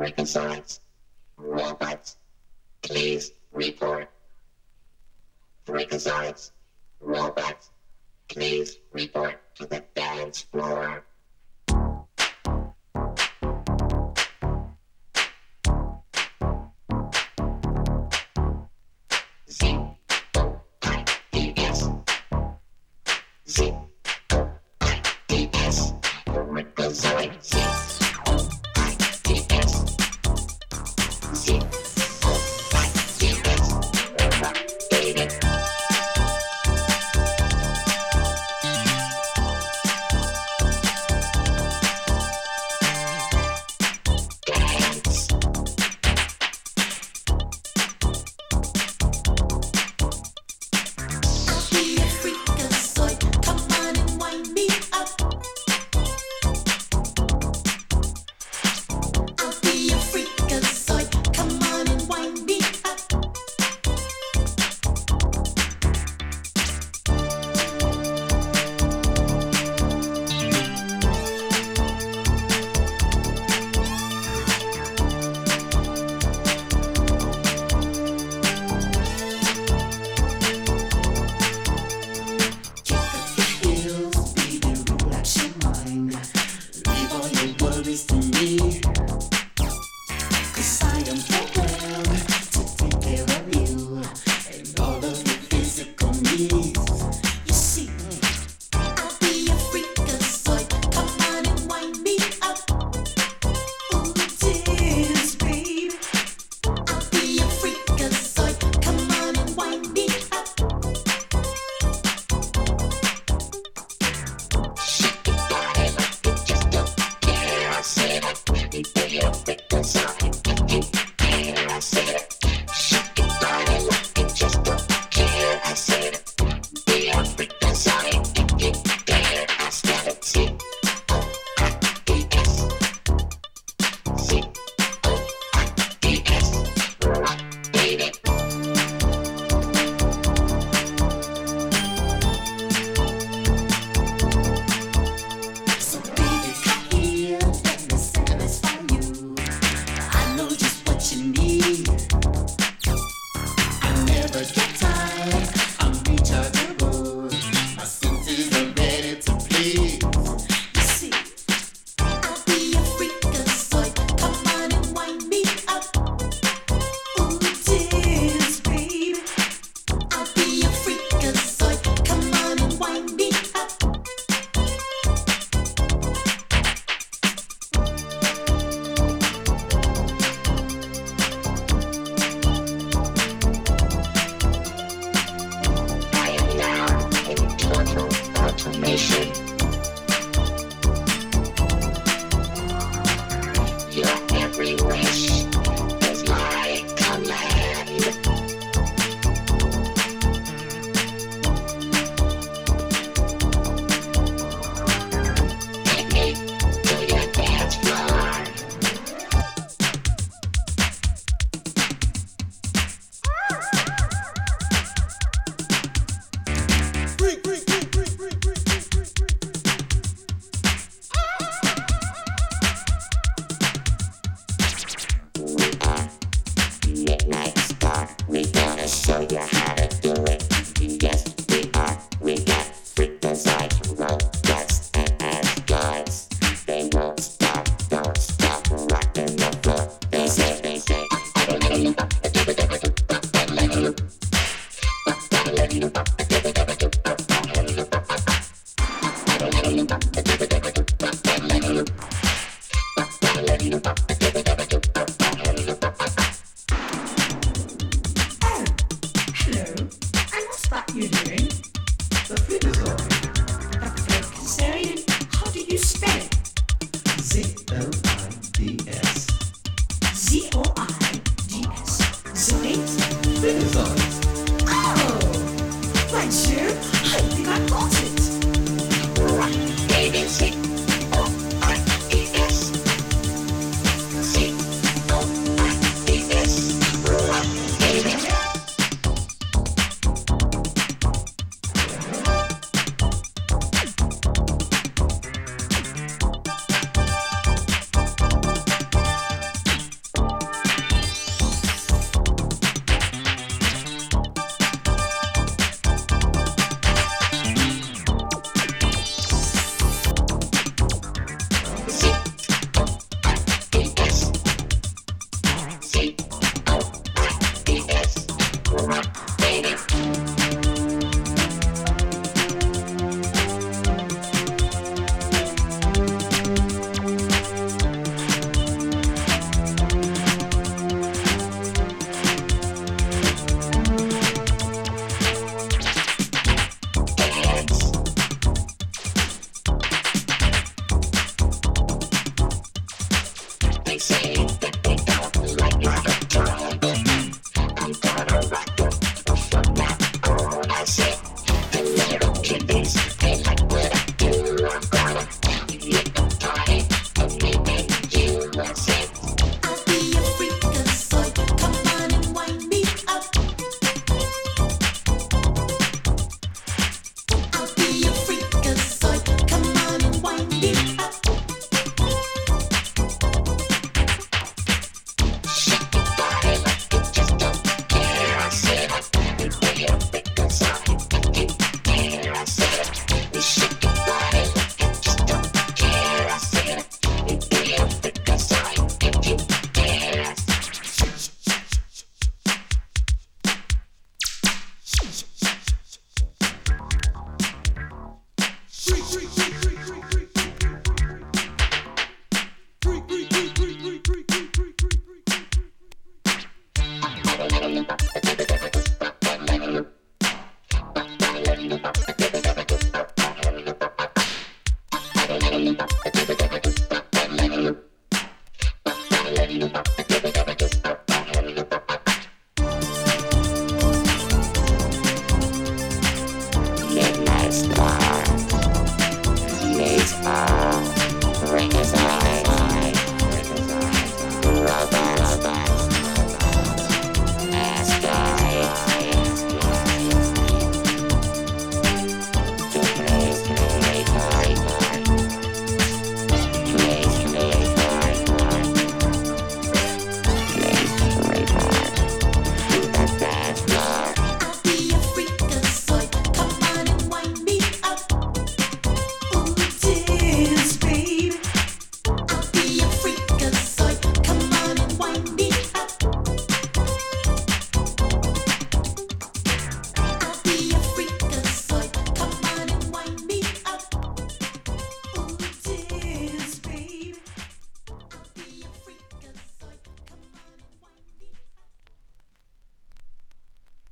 reconciles, robots, please report. Reconciles, robots, please report to the dance floor. Thank you. Sim. Shh.